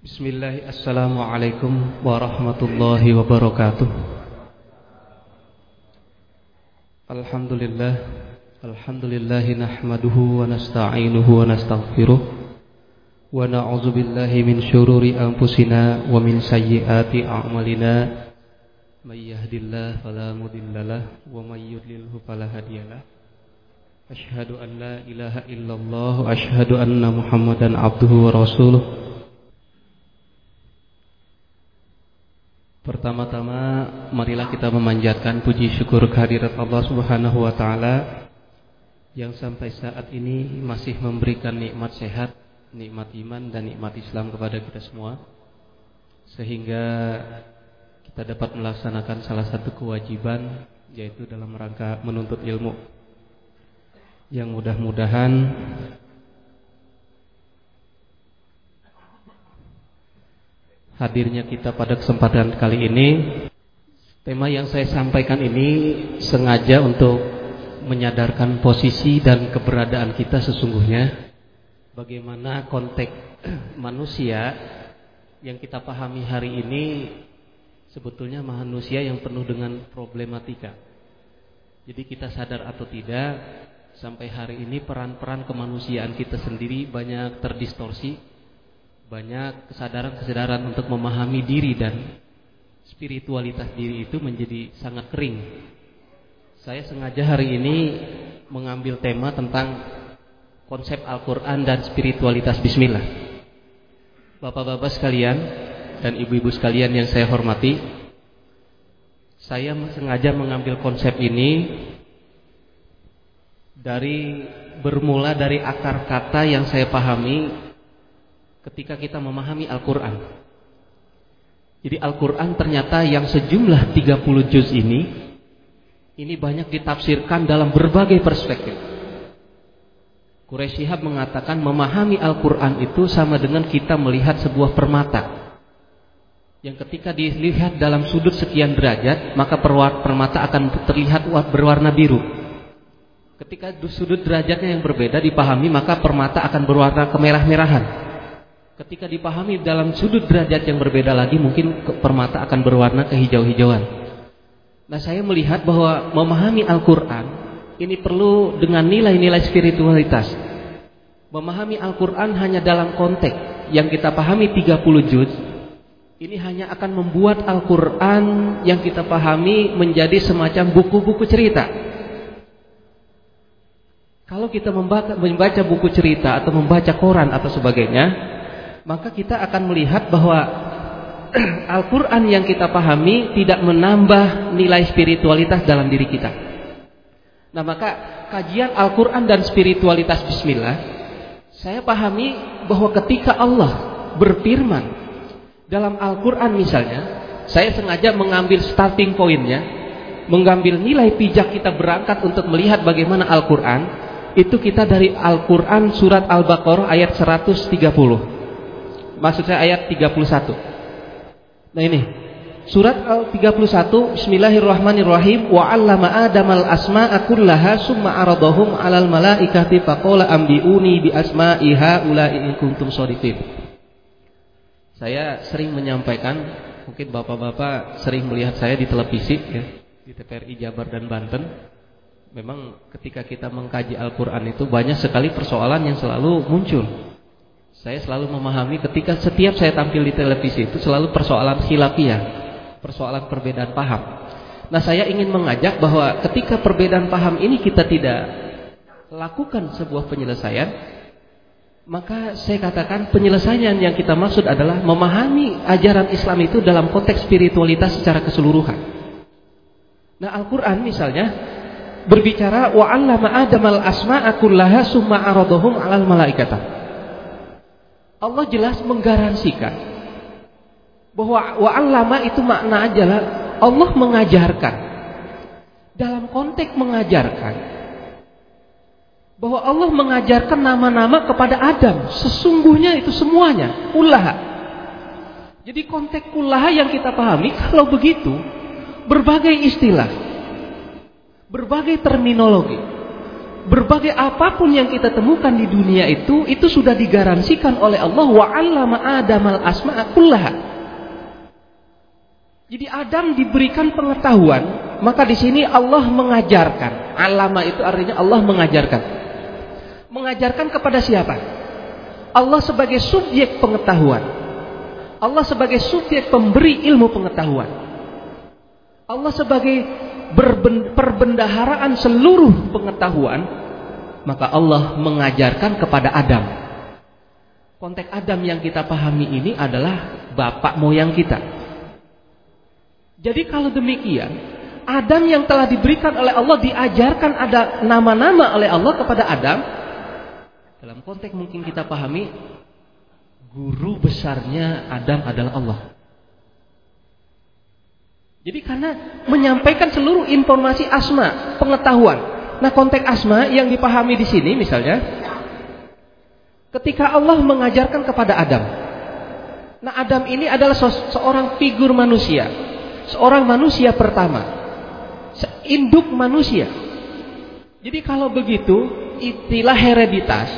Bismillah, Assalamualaikum warahmatullahi wabarakatuh. Alhamdulillah Alhamdulillahi nahmaduhu wa nasta'inuhu wa nasta'gfiruh Wa na'udzu billahi min syururi anfusina wa min sayyiati a'malina. May yahdillah fala mudhillalah wa may yudlilhu fala hadiyalah Ashhadu an la ilaha illallah wa ashhadu anna Muhammadan abduhu wa rasuluh Pertama-tama marilah kita memanjatkan puji syukur kehadirat Allah Subhanahu wa taala yang sampai saat ini masih memberikan nikmat sehat, nikmat iman dan nikmat Islam kepada kita semua sehingga kita dapat melaksanakan salah satu kewajiban yaitu dalam rangka menuntut ilmu. Yang mudah-mudahan hadirnya kita pada kesempatan kali ini. Tema yang saya sampaikan ini sengaja untuk menyadarkan posisi dan keberadaan kita sesungguhnya. Bagaimana konteks manusia yang kita pahami hari ini sebetulnya manusia yang penuh dengan problematika. Jadi kita sadar atau tidak, sampai hari ini peran-peran kemanusiaan kita sendiri banyak terdistorsi banyak kesadaran-kesadaran untuk memahami diri dan spiritualitas diri itu menjadi sangat kering. Saya sengaja hari ini mengambil tema tentang konsep Al-Quran dan spiritualitas Bismillah. Bapak-bapak sekalian dan ibu-ibu sekalian yang saya hormati, saya sengaja mengambil konsep ini dari bermula dari akar kata yang saya pahami ketika kita memahami Al-Quran. Jadi Al-Quran ternyata yang sejumlah 30 juz ini, ini banyak ditafsirkan dalam berbagai perspektif. Quraisy mengatakan memahami Al-Quran itu sama dengan kita melihat sebuah permata. Yang ketika dilihat dalam sudut sekian derajat, maka permata akan terlihat berwarna biru. Ketika sudut derajatnya yang berbeda dipahami, maka permata akan berwarna kemerah-merahan. Ketika dipahami dalam sudut derajat yang berbeda lagi mungkin permata akan berwarna kehijau-hijauan. Nah saya melihat bahwa memahami Al-Quran ini perlu dengan nilai-nilai spiritualitas. Memahami Al-Quran hanya dalam konteks yang kita pahami 30 juz. Ini hanya akan membuat Al-Quran yang kita pahami menjadi semacam buku-buku cerita. Kalau kita membaca, buku cerita atau membaca koran atau sebagainya, maka kita akan melihat bahwa Al-Quran yang kita pahami tidak menambah nilai spiritualitas dalam diri kita. Nah maka kajian Al-Quran dan spiritualitas Bismillah, saya pahami bahwa ketika Allah berfirman dalam Al-Quran misalnya, saya sengaja mengambil starting pointnya, mengambil nilai pijak kita berangkat untuk melihat bagaimana Al-Quran, itu kita dari Al-Quran surat Al-Baqarah ayat 130 maksud saya ayat 31. Nah ini, surat al-31 Bismillahirrahmanirrahim wa 'allama Adamal asma'a kullaha summa aradahum 'alal malaikati faqala ambiuni bi asma'i haula'i in kuntum shadiqin. Saya sering menyampaikan, mungkin bapak-bapak sering melihat saya di televisi ya, di TVRI Jabar dan Banten. Memang ketika kita mengkaji Al-Qur'an itu banyak sekali persoalan yang selalu muncul. Saya selalu memahami ketika setiap saya tampil di televisi itu selalu persoalan khilafiyah, persoalan perbedaan paham. Nah, saya ingin mengajak bahwa ketika perbedaan paham ini kita tidak lakukan sebuah penyelesaian, maka saya katakan penyelesaian yang kita maksud adalah memahami ajaran Islam itu dalam konteks spiritualitas secara keseluruhan. Nah, Al-Qur'an misalnya berbicara wa 'allama Adamal asma'a kullaha summa aradahum 'alal malaikata. Allah jelas menggaransikan bahwa wa'allama itu makna adalah Allah mengajarkan. Dalam konteks mengajarkan bahwa Allah mengajarkan nama-nama kepada Adam. Sesungguhnya itu semuanya kullaha. Jadi konteks kullaha yang kita pahami kalau begitu berbagai istilah, berbagai terminologi berbagai apa pun yang kita temukan di dunia itu itu sudah digaransikan oleh Allah wa 'allama Adamal asma'a kullaha. Jadi Adam diberikan pengetahuan, maka di sini Allah mengajarkan. Alama itu artinya Allah mengajarkan. Mengajarkan kepada siapa? Allah sebagai subjek pengetahuan. Allah sebagai subjek pemberi ilmu pengetahuan. Allah sebagai perbendaharaan seluruh pengetahuan, maka Allah mengajarkan kepada Adam. Konteks Adam yang kita pahami ini adalah bapak moyang kita. Jadi kalau demikian, Adam yang telah diberikan oleh Allah diajarkan ada nama-nama oleh Allah kepada Adam. Dalam konteks mungkin kita pahami, guru besarnya Adam adalah Allah. Jadi karena menyampaikan seluruh informasi asma, pengetahuan. Nah, konteks asma yang dipahami di sini misalnya ketika Allah mengajarkan kepada Adam. Nah, Adam ini adalah seorang figur manusia, seorang manusia pertama. Induk manusia. Jadi kalau begitu, itilah hereditas.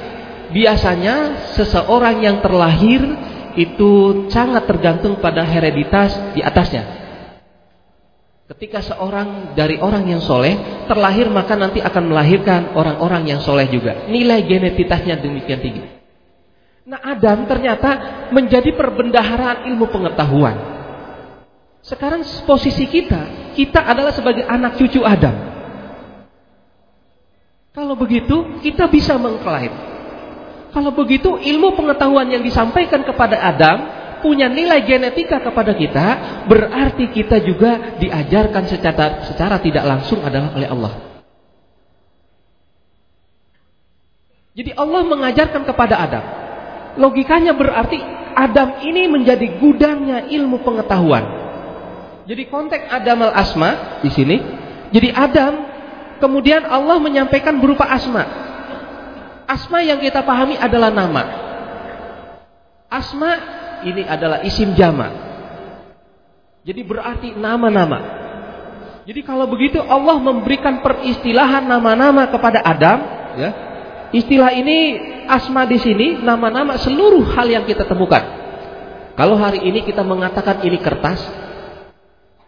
Biasanya seseorang yang terlahir itu sangat tergantung pada hereditas di atasnya. Ketika seorang dari orang yang soleh terlahir maka nanti akan melahirkan orang-orang yang soleh juga. Nilai genetitasnya demikian tinggi. Nah Adam ternyata menjadi perbendaharaan ilmu pengetahuan. Sekarang posisi kita, kita adalah sebagai anak cucu Adam. Kalau begitu kita bisa mengklaim. Kalau begitu ilmu pengetahuan yang disampaikan kepada Adam punya nilai genetika kepada kita, berarti kita juga diajarkan secara secara tidak langsung adalah oleh Allah. Jadi Allah mengajarkan kepada Adam. Logikanya berarti Adam ini menjadi gudangnya ilmu pengetahuan. Jadi konteks Adam al-Asma di sini. Jadi Adam kemudian Allah menyampaikan berupa asma. Asma yang kita pahami adalah nama. Asma ini adalah isim jama. Jadi berarti nama-nama. Jadi kalau begitu Allah memberikan peristilahan nama-nama kepada Adam, ya. Istilah ini asma di sini nama-nama seluruh hal yang kita temukan. Kalau hari ini kita mengatakan ini kertas,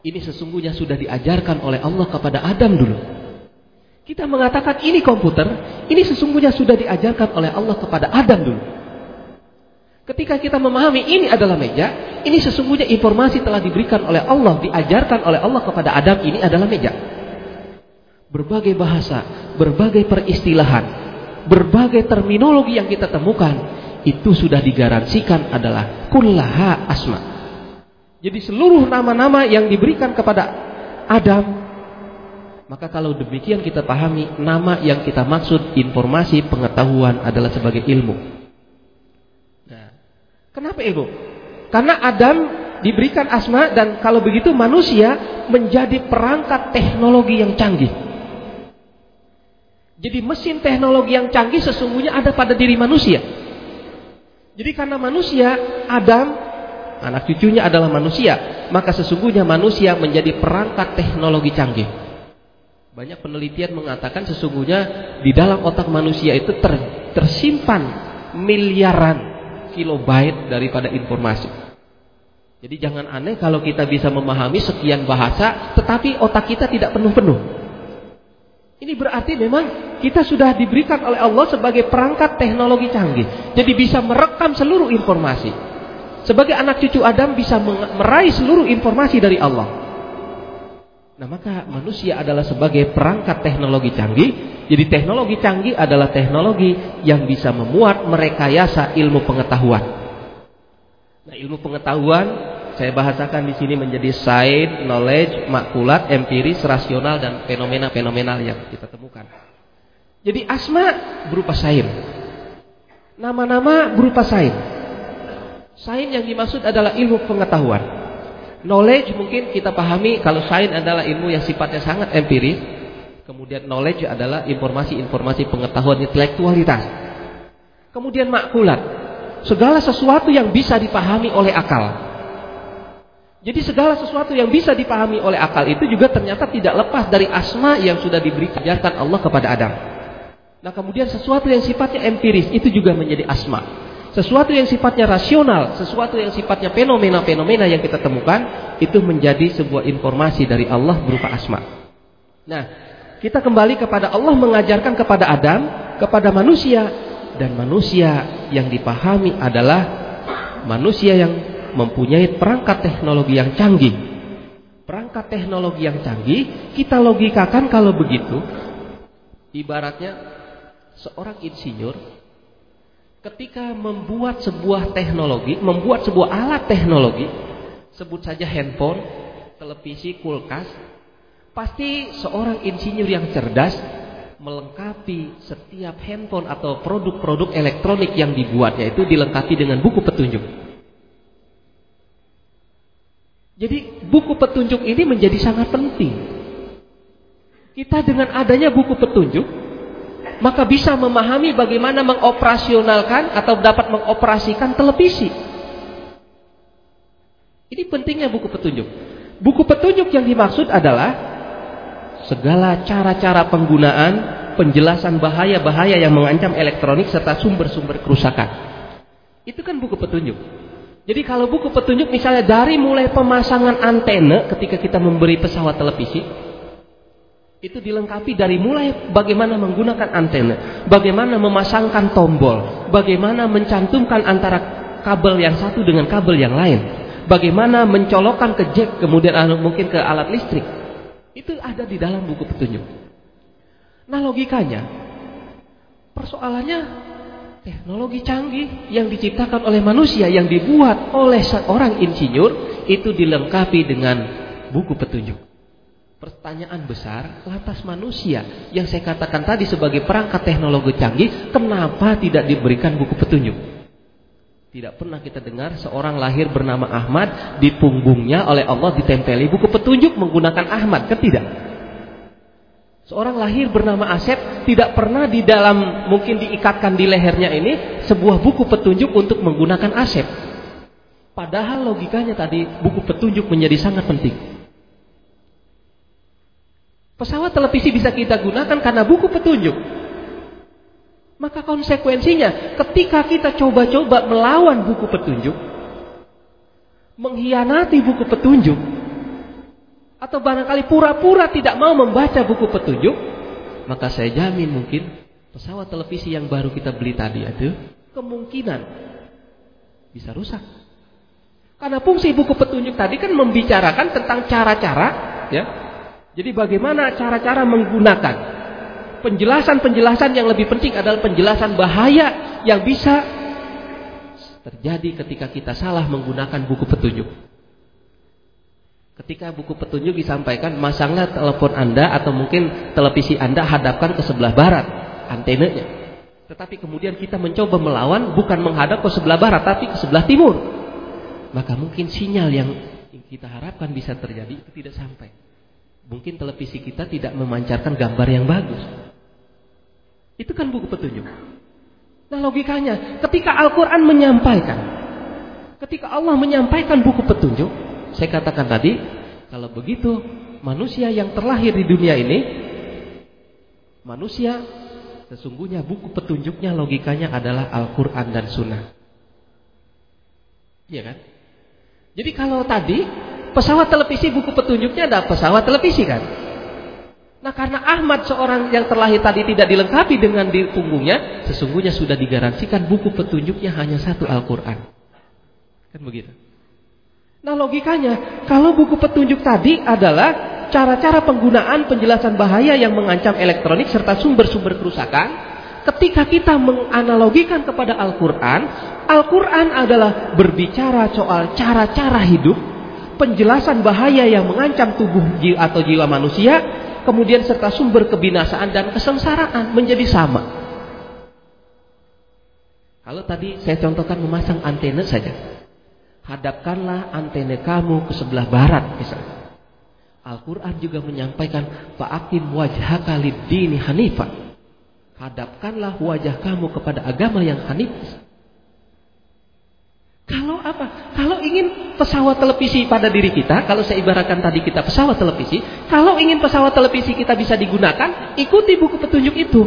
ini sesungguhnya sudah diajarkan oleh Allah kepada Adam dulu. Kita mengatakan ini komputer, ini sesungguhnya sudah diajarkan oleh Allah kepada Adam dulu. Ketika kita memahami ini adalah meja, ini sesungguhnya informasi telah diberikan oleh Allah, diajarkan oleh Allah kepada Adam ini adalah meja. Berbagai bahasa, berbagai peristilahan, berbagai terminologi yang kita temukan, itu sudah digaransikan adalah kullaha asma. Jadi seluruh nama-nama yang diberikan kepada Adam, maka kalau demikian kita pahami nama yang kita maksud informasi pengetahuan adalah sebagai ilmu. Kenapa ibu? Karena Adam diberikan asma dan kalau begitu manusia menjadi perangkat teknologi yang canggih. Jadi mesin teknologi yang canggih sesungguhnya ada pada diri manusia. Jadi karena manusia, Adam, anak cucunya adalah manusia, maka sesungguhnya manusia menjadi perangkat teknologi canggih. Banyak penelitian mengatakan sesungguhnya di dalam otak manusia itu ter, tersimpan miliaran kilobyte daripada informasi. Jadi jangan aneh kalau kita bisa memahami sekian bahasa tetapi otak kita tidak penuh-penuh. Ini berarti memang kita sudah diberikan oleh Allah sebagai perangkat teknologi canggih. Jadi bisa merekam seluruh informasi. Sebagai anak cucu Adam bisa meraih seluruh informasi dari Allah. Nah maka manusia adalah sebagai perangkat teknologi canggih. Jadi teknologi canggih adalah teknologi yang bisa memuat merekayasa ilmu pengetahuan. Nah ilmu pengetahuan saya bahasakan di sini menjadi side, knowledge, makulat, empiris, rasional dan fenomena-fenomenal yang kita temukan. Jadi asma berupa sain. Nama-nama berupa sain. Sain yang dimaksud adalah ilmu pengetahuan. Knowledge mungkin kita pahami kalau sains adalah ilmu yang sifatnya sangat empiris. Kemudian knowledge adalah informasi-informasi pengetahuan intelektualitas. Kemudian makulat. Segala sesuatu yang bisa dipahami oleh akal. Jadi segala sesuatu yang bisa dipahami oleh akal itu juga ternyata tidak lepas dari asma yang sudah diberikan Allah kepada Adam. Nah kemudian sesuatu yang sifatnya empiris itu juga menjadi asma. Sesuatu yang sifatnya rasional, sesuatu yang sifatnya fenomena-fenomena yang kita temukan itu menjadi sebuah informasi dari Allah berupa asma. Nah, kita kembali kepada Allah mengajarkan kepada Adam, kepada manusia dan manusia yang dipahami adalah manusia yang mempunyai perangkat teknologi yang canggih. Perangkat teknologi yang canggih kita logikakan kalau begitu ibaratnya seorang insinyur ketika membuat sebuah teknologi, membuat sebuah alat teknologi, sebut saja handphone, televisi, kulkas, pasti seorang insinyur yang cerdas melengkapi setiap handphone atau produk-produk elektronik yang dibuatnya itu dilengkapi dengan buku petunjuk. Jadi buku petunjuk ini menjadi sangat penting. Kita dengan adanya buku petunjuk maka bisa memahami bagaimana mengoperasionalkan atau dapat mengoperasikan televisi. Ini pentingnya buku petunjuk. Buku petunjuk yang dimaksud adalah segala cara-cara penggunaan, penjelasan bahaya-bahaya yang mengancam elektronik serta sumber-sumber kerusakan. Itu kan buku petunjuk. Jadi kalau buku petunjuk misalnya dari mulai pemasangan antena ketika kita memberi pesawat televisi, itu dilengkapi dari mulai bagaimana menggunakan antena, bagaimana memasangkan tombol, bagaimana mencantumkan antara kabel yang satu dengan kabel yang lain, bagaimana mencolokkan ke jack kemudian anu, mungkin ke alat listrik. Itu ada di dalam buku petunjuk. Nah logikanya, persoalannya teknologi canggih yang diciptakan oleh manusia yang dibuat oleh seorang insinyur itu dilengkapi dengan buku petunjuk. Pertanyaan besar, lantas manusia yang saya katakan tadi sebagai perangkat teknologi canggih, kenapa tidak diberikan buku petunjuk? Tidak pernah kita dengar seorang lahir bernama Ahmad, di punggungnya oleh Allah ditempeli buku petunjuk menggunakan Ahmad, ketidak. Seorang lahir bernama Asep tidak pernah di dalam mungkin diikatkan di lehernya ini sebuah buku petunjuk untuk menggunakan Asep. Padahal logikanya tadi buku petunjuk menjadi sangat penting. Pesawat televisi bisa kita gunakan karena buku petunjuk. Maka konsekuensinya ketika kita coba-coba melawan buku petunjuk, mengkhianati buku petunjuk, atau barangkali pura-pura tidak mau membaca buku petunjuk, maka saya jamin mungkin pesawat televisi yang baru kita beli tadi itu kemungkinan bisa rusak. Karena fungsi buku petunjuk tadi kan membicarakan tentang cara-cara ya jadi bagaimana cara-cara menggunakan penjelasan-penjelasan yang lebih penting adalah penjelasan bahaya yang bisa terjadi ketika kita salah menggunakan buku petunjuk. Ketika buku petunjuk disampaikan, masanglah telepon Anda atau mungkin televisi Anda hadapkan ke sebelah barat antenanya. Tetapi kemudian kita mencoba melawan bukan menghadap ke sebelah barat tapi ke sebelah timur. Maka mungkin sinyal yang kita harapkan bisa terjadi itu tidak sampai. Mungkin televisi kita tidak memancarkan gambar yang bagus. Itu kan buku petunjuk. Nah logikanya, ketika Al-Quran menyampaikan, ketika Allah menyampaikan buku petunjuk, saya katakan tadi, kalau begitu manusia yang terlahir di dunia ini, manusia sesungguhnya buku petunjuknya logikanya adalah Al-Quran dan Sunnah. Iya kan? Jadi kalau tadi Pesawat televisi buku petunjuknya ada pesawat televisi kan. Nah karena Ahmad seorang yang terlahir tadi tidak dilengkapi dengan di punggungnya, sesungguhnya sudah digaransikan buku petunjuknya hanya satu Al-Quran. Kan begitu. Nah logikanya, kalau buku petunjuk tadi adalah cara-cara penggunaan penjelasan bahaya yang mengancam elektronik serta sumber-sumber kerusakan, ketika kita menganalogikan kepada Al-Quran, Al-Quran adalah berbicara soal cara-cara hidup penjelasan bahaya yang mengancam tubuh atau jiwa manusia, kemudian serta sumber kebinasaan dan kesengsaraan menjadi sama. Kalau tadi saya contohkan memasang antena saja. Hadapkanlah antena kamu ke sebelah barat misalnya. Al-Quran juga menyampaikan Fa'akim wajhaka lid-dini hanifah Hadapkanlah wajah kamu kepada agama yang hanif kalau apa? Kalau ingin pesawat televisi pada diri kita, kalau saya ibaratkan tadi kita pesawat televisi, kalau ingin pesawat televisi kita bisa digunakan, ikuti buku petunjuk itu.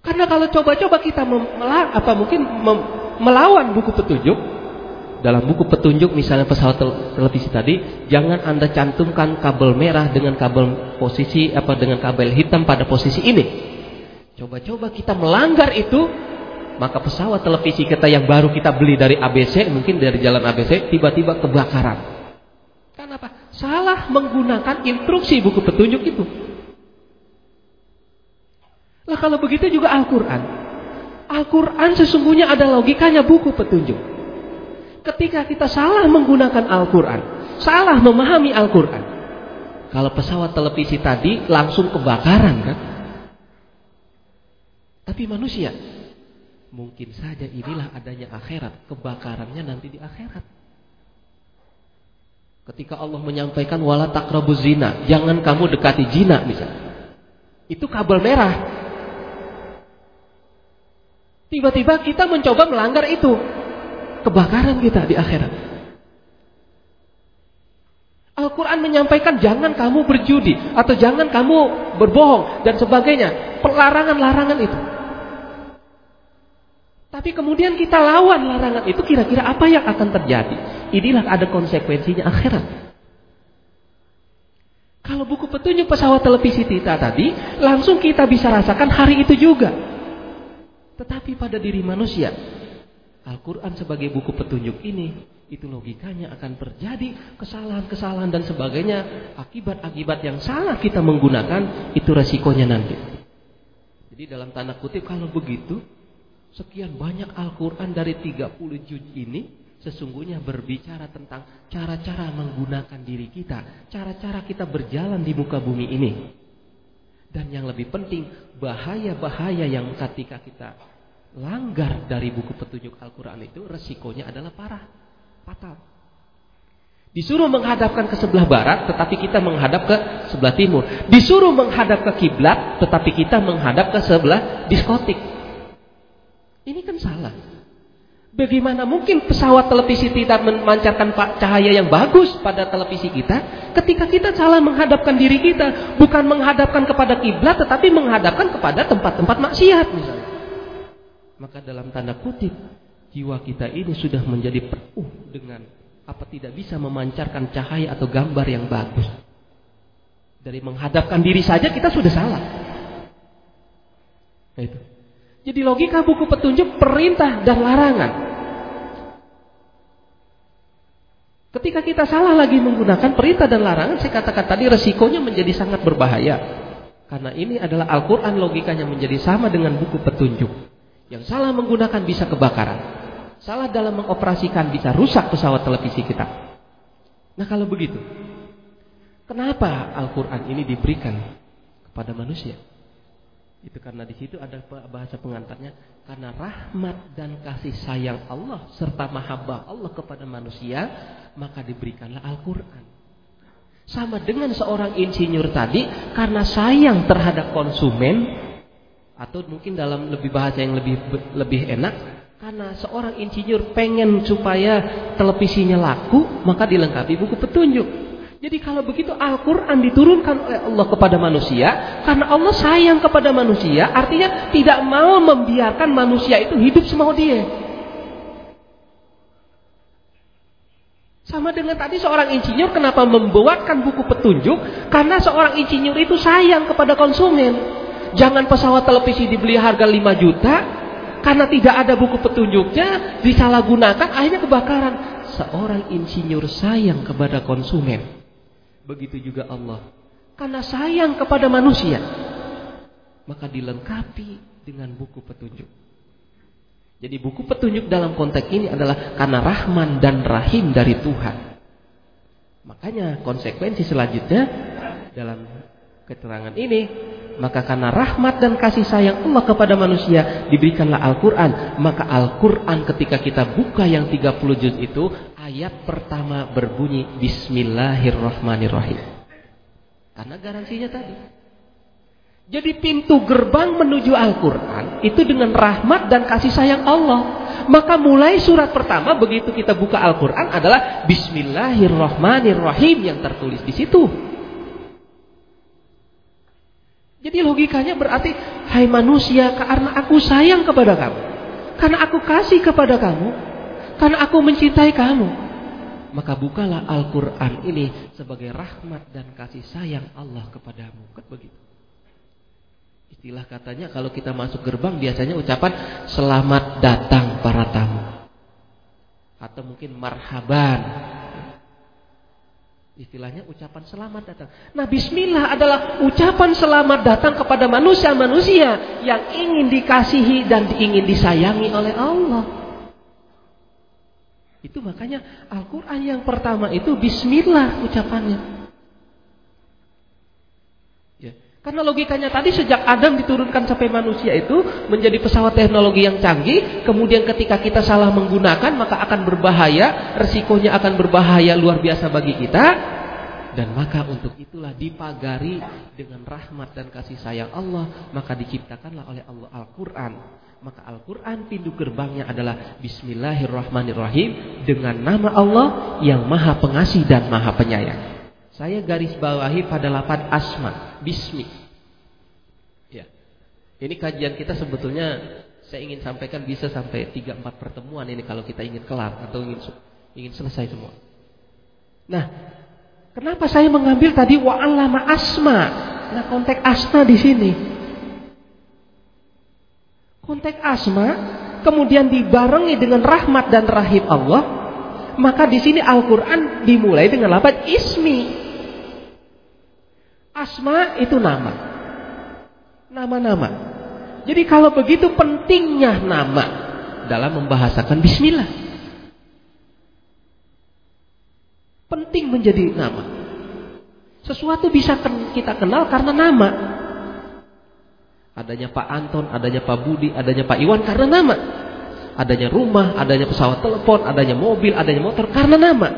Karena kalau coba-coba kita apa mungkin melawan buku petunjuk, dalam buku petunjuk misalnya pesawat televisi tadi, jangan Anda cantumkan kabel merah dengan kabel posisi apa dengan kabel hitam pada posisi ini. Coba-coba kita melanggar itu, maka pesawat televisi kita yang baru kita beli dari ABC, mungkin dari jalan ABC, tiba-tiba kebakaran. Kenapa? Salah menggunakan instruksi buku petunjuk itu. Lah kalau begitu juga Al-Quran. Al-Quran sesungguhnya ada logikanya buku petunjuk. Ketika kita salah menggunakan Al-Quran, salah memahami Al-Quran. Kalau pesawat televisi tadi langsung kebakaran kan? Tapi manusia, mungkin saja inilah adanya akhirat. Kebakarannya nanti di akhirat. Ketika Allah menyampaikan wala takrabuz zina, jangan kamu dekati zina misalnya. Itu kabel merah Tiba-tiba kita mencoba melanggar itu. Kebakaran kita di akhirat. Al-Quran menyampaikan jangan kamu berjudi atau jangan kamu berbohong dan sebagainya. Pelarangan-larangan itu. Tapi kemudian kita lawan larangan itu kira-kira apa yang akan terjadi? Inilah ada konsekuensinya akhirat. Kalau buku petunjuk pesawat televisi kita tadi, langsung kita bisa rasakan hari itu juga. Tetapi pada diri manusia, Al-Quran sebagai buku petunjuk ini, itu logikanya akan terjadi kesalahan-kesalahan dan sebagainya. Akibat-akibat yang salah kita menggunakan, itu resikonya nanti. Jadi dalam tanda kutip, kalau begitu, sekian banyak Al-Quran dari 30 juz ini, sesungguhnya berbicara tentang cara-cara menggunakan diri kita. Cara-cara kita berjalan di muka bumi ini. Dan yang lebih penting, bahaya-bahaya yang ketika kita langgar dari buku petunjuk Al-Quran itu, resikonya adalah parah, fatal. Disuruh menghadapkan ke sebelah barat, tetapi kita menghadap ke sebelah timur. Disuruh menghadap ke kiblat, tetapi kita menghadap ke sebelah diskotik. Ini kan salah. Bagaimana mungkin pesawat televisi tidak memancarkan cahaya yang bagus pada televisi kita ketika kita salah menghadapkan diri kita, bukan menghadapkan kepada kiblat tetapi menghadapkan kepada tempat-tempat maksiat misalnya. Maka dalam tanda kutip jiwa kita ini sudah menjadi penuh dengan apa tidak bisa memancarkan cahaya atau gambar yang bagus. Dari menghadapkan diri saja kita sudah salah. Nah, itu. Jadi logika buku petunjuk perintah dan larangan. Ketika kita salah lagi menggunakan perintah dan larangan, saya katakan tadi resikonya menjadi sangat berbahaya. Karena ini adalah Al-Quran logikanya menjadi sama dengan buku petunjuk. Yang salah menggunakan bisa kebakaran. Salah dalam mengoperasikan bisa rusak pesawat televisi kita. Nah kalau begitu, kenapa Al-Quran ini diberikan kepada manusia? Itu karena di situ ada bahasa pengantarnya karena rahmat dan kasih sayang Allah serta mahabbah Allah kepada manusia, maka diberikanlah Al-Qur'an. Sama dengan seorang insinyur tadi karena sayang terhadap konsumen atau mungkin dalam lebih bahasa yang lebih lebih enak karena seorang insinyur pengen supaya televisinya laku, maka dilengkapi buku petunjuk. Jadi kalau begitu Al-Quran diturunkan oleh Allah kepada manusia. Karena Allah sayang kepada manusia. Artinya tidak mau membiarkan manusia itu hidup semau dia. Sama dengan tadi seorang insinyur kenapa membuatkan buku petunjuk. Karena seorang insinyur itu sayang kepada konsumen. Jangan pesawat televisi dibeli harga 5 juta. Karena tidak ada buku petunjuknya. Disalahgunakan akhirnya kebakaran. Seorang insinyur sayang kepada konsumen. Begitu juga Allah. Karena sayang kepada manusia. Maka dilengkapi dengan buku petunjuk. Jadi buku petunjuk dalam konteks ini adalah karena rahman dan rahim dari Tuhan. Makanya konsekuensi selanjutnya dalam keterangan ini maka karena rahmat dan kasih sayang Allah kepada manusia diberikanlah Al-Quran maka Al-Quran ketika kita buka yang 30 juz itu ayat pertama berbunyi Bismillahirrahmanirrahim. Karena garansinya tadi. Jadi pintu gerbang menuju Al-Quran itu dengan rahmat dan kasih sayang Allah. Maka mulai surat pertama begitu kita buka Al-Quran adalah Bismillahirrahmanirrahim yang tertulis di situ. Jadi logikanya berarti, hai manusia, karena aku sayang kepada kamu, karena aku kasih kepada kamu, karena aku mencintai kamu, maka bukalah Al-Quran ini sebagai rahmat dan kasih sayang Allah kepadamu. Kan begitu. Istilah katanya kalau kita masuk gerbang biasanya ucapan selamat datang para tamu. Atau mungkin marhaban Istilahnya ucapan selamat datang. Nah bismillah adalah ucapan selamat datang kepada manusia-manusia yang ingin dikasihi dan ingin disayangi oleh Allah. Itu makanya Al-Quran yang pertama itu bismillah ucapannya. Ya. Karena logikanya tadi sejak Adam diturunkan sampai manusia itu menjadi pesawat teknologi yang canggih. Kemudian ketika kita salah menggunakan maka akan berbahaya. Resikonya akan berbahaya luar biasa bagi kita. Dan maka untuk itulah dipagari dengan rahmat dan kasih sayang Allah. Maka diciptakanlah oleh Allah Al-Quran. Maka Al-Quran pintu gerbangnya adalah Bismillahirrahmanirrahim. Dengan nama Allah yang maha pengasih dan maha penyayang. Saya garis bawahi pada lapan asma. Bismi. Ya. Ini kajian kita sebetulnya saya ingin sampaikan bisa sampai 3-4 pertemuan ini kalau kita ingin kelar atau ingin ingin selesai semua. Nah, Kenapa saya mengambil tadi wa'allama asma? Nah, konteks asma di sini. Konteks asma kemudian dibarengi dengan rahmat dan rahim Allah, maka di sini Al-Qur'an dimulai dengan lafaz ismi. Asma itu nama. Nama-nama. Jadi kalau begitu pentingnya nama dalam membahasakan bismillah. Penting menjadi nama. Sesuatu bisa kita kenal karena nama. Adanya Pak Anton, adanya Pak Budi, adanya Pak Iwan karena nama. Adanya rumah, adanya pesawat telepon, adanya mobil, adanya motor karena nama.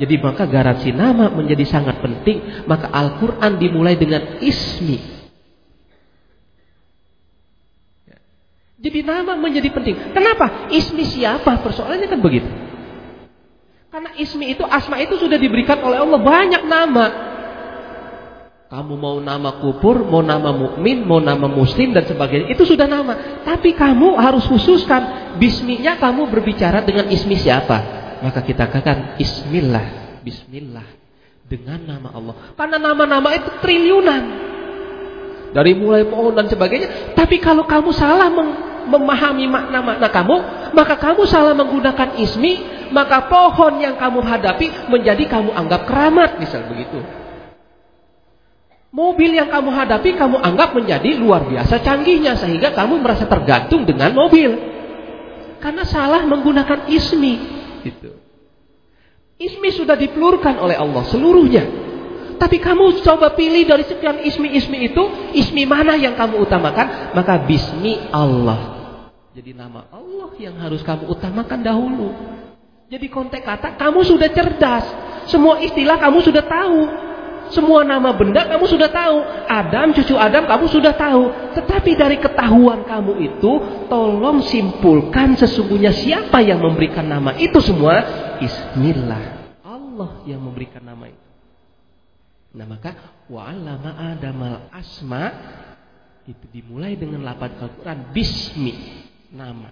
Jadi maka garansi nama menjadi sangat penting. Maka Al-Quran dimulai dengan ismi. Jadi nama menjadi penting. Kenapa? Ismi siapa? Persoalannya kan begitu. Karena ismi itu, asma itu sudah diberikan oleh Allah banyak nama. Kamu mau nama kupur, mau nama mukmin, mau nama muslim dan sebagainya, itu sudah nama. Tapi kamu harus khususkan bisminya kamu berbicara dengan ismi siapa? Maka kita katakan Ismillah, Bismillah dengan nama Allah. Karena nama-nama itu triliunan. Dari mulai pohon dan sebagainya. Tapi kalau kamu salah memahami makna-makna kamu, maka kamu salah menggunakan ismi, maka pohon yang kamu hadapi menjadi kamu anggap keramat, misal begitu. Mobil yang kamu hadapi kamu anggap menjadi luar biasa canggihnya sehingga kamu merasa tergantung dengan mobil. Karena salah menggunakan ismi. Itu. Ismi sudah dipelurkan oleh Allah seluruhnya. Tapi kamu coba pilih dari sekian ismi-ismi itu, ismi mana yang kamu utamakan? Maka bismi Allah. Jadi nama Allah yang harus kamu utamakan dahulu. Jadi konteks kata kamu sudah cerdas. Semua istilah kamu sudah tahu. Semua nama benda kamu sudah tahu. Adam, cucu Adam kamu sudah tahu. Tetapi dari ketahuan kamu itu, tolong simpulkan sesungguhnya siapa yang memberikan nama itu semua. Bismillah. Allah yang memberikan nama itu. Nah maka wa'allama adamal asma itu dimulai dengan lapan Al-Quran bismi nama.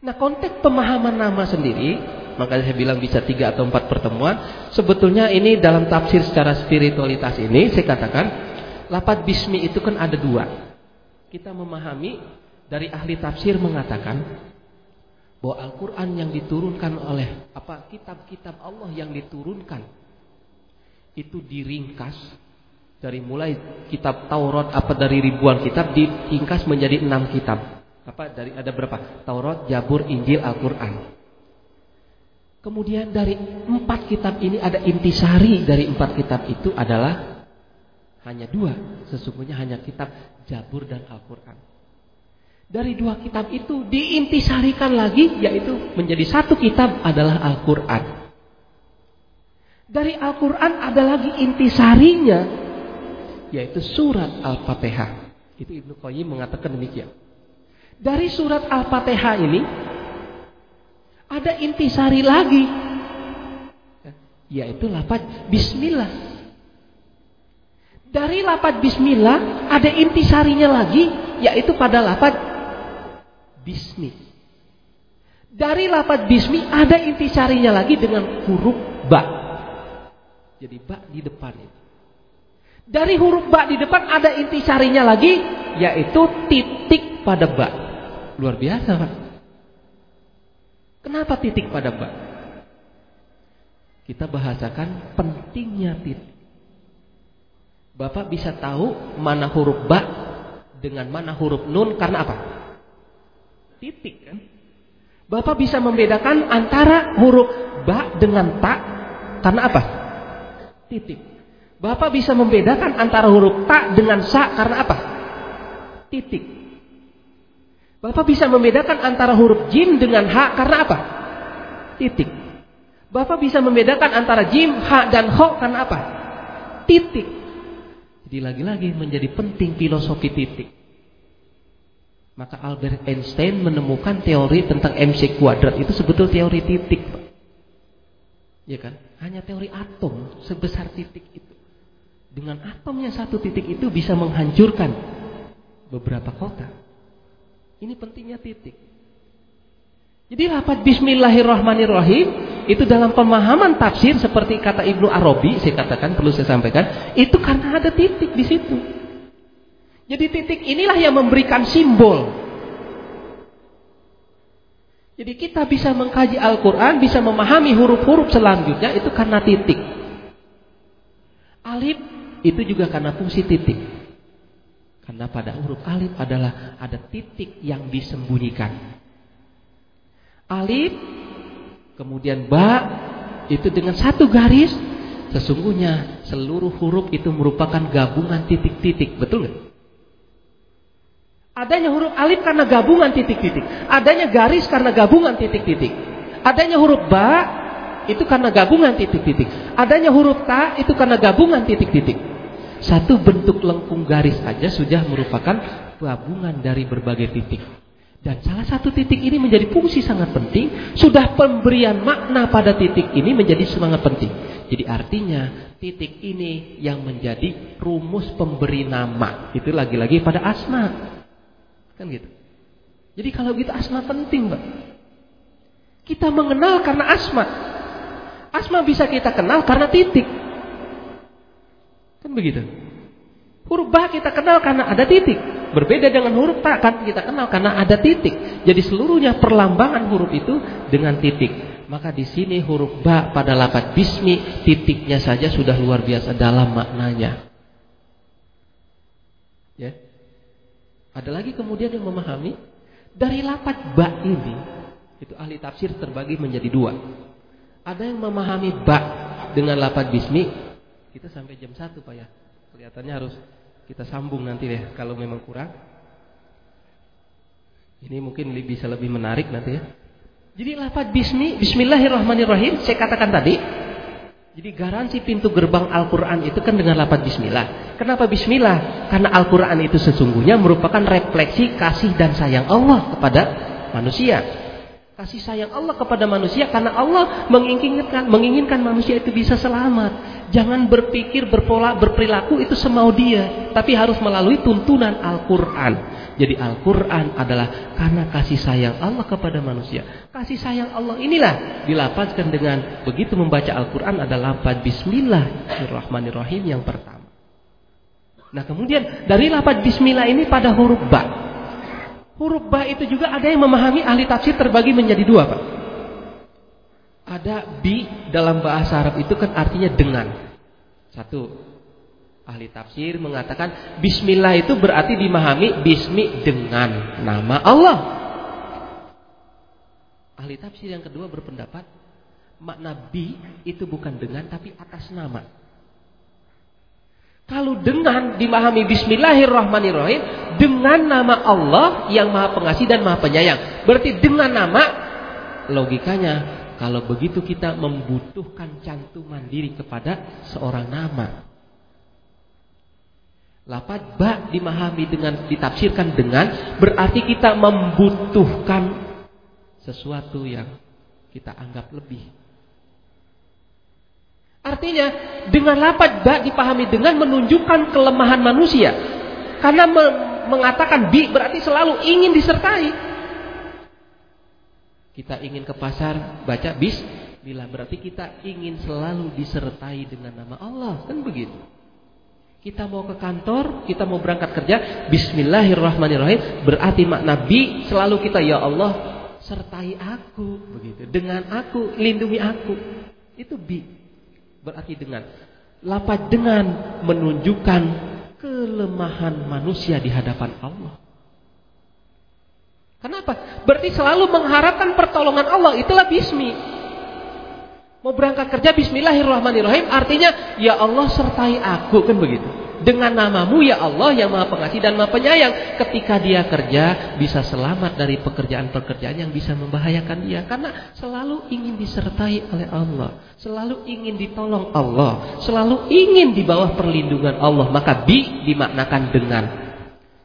Nah konteks pemahaman nama sendiri, makanya saya bilang bisa tiga atau empat pertemuan. Sebetulnya ini dalam tafsir secara spiritualitas ini, saya katakan, lapat bismi itu kan ada dua. Kita memahami dari ahli tafsir mengatakan bahwa Al-Quran yang diturunkan oleh apa kitab-kitab Allah yang diturunkan itu diringkas dari mulai kitab Taurat apa dari ribuan kitab diringkas menjadi enam kitab apa dari ada berapa? Taurat, Jabur, Injil, Al-Qur'an. Kemudian dari empat kitab ini ada intisari dari empat kitab itu adalah hanya dua. Sesungguhnya hanya kitab Jabur dan Al-Quran. Dari dua kitab itu diintisarikan lagi yaitu menjadi satu kitab adalah Al-Quran. Dari Al-Quran ada lagi intisarinya yaitu surat Al-Fatihah. Itu Ibnu Qayyim mengatakan demikian. Dari surat Al-Fatihah ini ada intisari lagi. Yaitu lafaz bismillah. Dari lapad bismillah ada intisarinya lagi yaitu pada lapad bismi. Dari lapad bismi ada intisarinya lagi dengan huruf ba. Jadi ba di depan itu. Dari huruf ba di depan ada intisarinya lagi yaitu titik pada ba. Luar biasa, Pak. Kenapa titik pada ba? Kita bahasakan pentingnya titik. Bapak bisa tahu mana huruf ba dengan mana huruf nun karena apa? Titik kan? Bapak bisa membedakan antara huruf ba dengan ta karena apa? Titik. Bapak bisa membedakan antara huruf ta dengan sa karena apa? Titik. Bapak bisa membedakan antara huruf jim dengan ha karena apa? Titik. Bapak bisa membedakan antara jim, ha, dan ho karena apa? Titik. Jadi lagi-lagi menjadi penting filosofi titik. Maka Albert Einstein menemukan teori tentang MC kuadrat itu sebetulnya teori titik. Ya kan? Hanya teori atom sebesar titik itu. Dengan atomnya satu titik itu bisa menghancurkan beberapa kota. Ini pentingnya titik. Jadi lafaz bismillahirrahmanirrahim itu dalam pemahaman tafsir seperti kata Ibnu Arabi saya katakan perlu saya sampaikan itu karena ada titik di situ. Jadi titik inilah yang memberikan simbol. Jadi kita bisa mengkaji Al-Qur'an, bisa memahami huruf-huruf selanjutnya itu karena titik. Alif itu juga karena fungsi titik. Karena pada huruf alif adalah ada titik yang disembunyikan alif, kemudian ba, itu dengan satu garis, sesungguhnya seluruh huruf itu merupakan gabungan titik-titik, betul nggak? Adanya huruf alif karena gabungan titik-titik, adanya garis karena gabungan titik-titik, adanya huruf ba itu karena gabungan titik-titik, adanya huruf ta itu karena gabungan titik-titik. Satu bentuk lengkung garis saja sudah merupakan gabungan dari berbagai titik. Dan salah satu titik ini menjadi fungsi sangat penting. Sudah pemberian makna pada titik ini menjadi sangat penting. Jadi artinya titik ini yang menjadi rumus pemberi nama. Itu lagi-lagi pada asma. Kan gitu. Jadi kalau gitu asma penting mbak. Kita mengenal karena asma. Asma bisa kita kenal karena titik. Kan begitu. Huruf ba kita kenal karena ada titik. Berbeda dengan huruf ta kan kita kenal karena ada titik. Jadi seluruhnya perlambangan huruf itu dengan titik. Maka di sini huruf ba pada lapat bismi titiknya saja sudah luar biasa dalam maknanya. Ya. Ada lagi kemudian yang memahami dari lapat ba ini itu ahli tafsir terbagi menjadi dua. Ada yang memahami ba dengan lapat bismi kita sampai jam satu Pak ya. Kelihatannya harus kita sambung nanti deh kalau memang kurang. Ini mungkin bisa lebih menarik nanti ya. Jadi lafaz bismi, bismillahirrahmanirrahim saya katakan tadi. Jadi garansi pintu gerbang Al-Qur'an itu kan dengan lafaz bismillah. Kenapa bismillah? Karena Al-Qur'an itu sesungguhnya merupakan refleksi kasih dan sayang Allah kepada manusia. Kasih sayang Allah kepada manusia karena Allah menginginkan menginginkan manusia itu bisa selamat. Jangan berpikir berpola berperilaku itu semau dia, tapi harus melalui tuntunan Al-Qur'an. Jadi Al-Qur'an adalah karena kasih sayang Allah kepada manusia. Kasih sayang Allah inilah dilapaskan dengan begitu membaca Al-Qur'an adalah lafaz bismillahirrahmanirrahim yang pertama. Nah, kemudian dari lafaz bismillah ini pada huruf ba. Huruf ba itu juga ada yang memahami ahli tafsir terbagi menjadi dua, Pak. Ada bi dalam bahasa Arab itu kan artinya dengan. Satu, ahli tafsir mengatakan bismillah itu berarti dimahami bismi dengan nama Allah. Ahli tafsir yang kedua berpendapat makna bi itu bukan dengan tapi atas nama. Kalau dengan dimahami bismillahirrahmanirrahim dengan nama Allah yang Maha Pengasih dan Maha Penyayang. Berarti dengan nama logikanya kalau begitu kita membutuhkan cantuman diri kepada seorang nama. Lapat ba dimahami dengan ditafsirkan dengan berarti kita membutuhkan sesuatu yang kita anggap lebih. Artinya dengan lapat ba dipahami dengan menunjukkan kelemahan manusia. Karena me mengatakan bi berarti selalu ingin disertai. Kita ingin ke pasar baca bis bila berarti kita ingin selalu disertai dengan nama Allah kan begitu. Kita mau ke kantor, kita mau berangkat kerja, Bismillahirrahmanirrahim. Berarti makna bi selalu kita ya Allah sertai aku begitu. Dengan aku, lindungi aku. Itu bi. Berarti dengan lapat dengan menunjukkan kelemahan manusia di hadapan Allah. Kenapa? Berarti selalu mengharapkan pertolongan Allah. Itulah bismi. Mau berangkat kerja bismillahirrahmanirrahim artinya ya Allah sertai aku kan begitu. Dengan namamu ya Allah yang maha pengasih dan maha penyayang. Ketika dia kerja bisa selamat dari pekerjaan-pekerjaan yang bisa membahayakan dia. Karena selalu ingin disertai oleh Allah. Selalu ingin ditolong Allah. Selalu ingin di bawah perlindungan Allah. Maka bi dimaknakan dengan.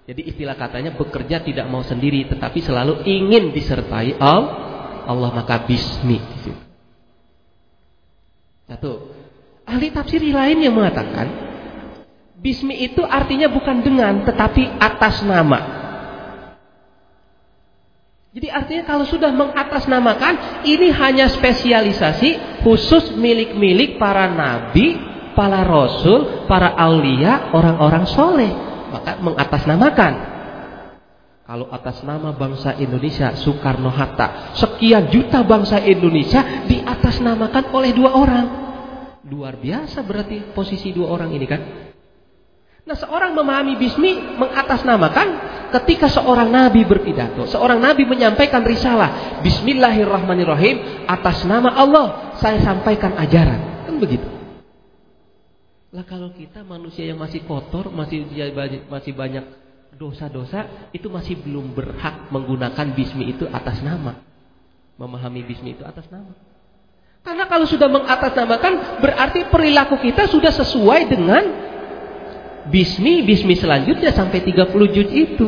Jadi istilah katanya bekerja tidak mau sendiri. Tetapi selalu ingin disertai Allah. Allah maka bismi. Satu. Ahli tafsir lain yang mengatakan bismi itu artinya bukan dengan tetapi atas nama. Jadi artinya kalau sudah mengatasnamakan ini hanya spesialisasi khusus milik-milik para nabi, para rasul, para aulia, orang-orang soleh. Maka mengatasnamakan. Kalau atas nama bangsa Indonesia Soekarno Hatta, sekian juta bangsa Indonesia diatasnamakan oleh dua orang. Luar biasa berarti posisi dua orang ini kan. Nah seorang memahami bismi mengatasnamakan ketika seorang nabi berpidato. Seorang nabi menyampaikan risalah. Bismillahirrahmanirrahim atas nama Allah saya sampaikan ajaran. Kan begitu. Lah kalau kita manusia yang masih kotor, masih masih banyak dosa-dosa itu masih belum berhak menggunakan bismi itu atas nama. Memahami bismi itu atas nama. Karena kalau sudah mengatasnamakan berarti perilaku kita sudah sesuai dengan bismi, bismi selanjutnya sampai 30 juz itu.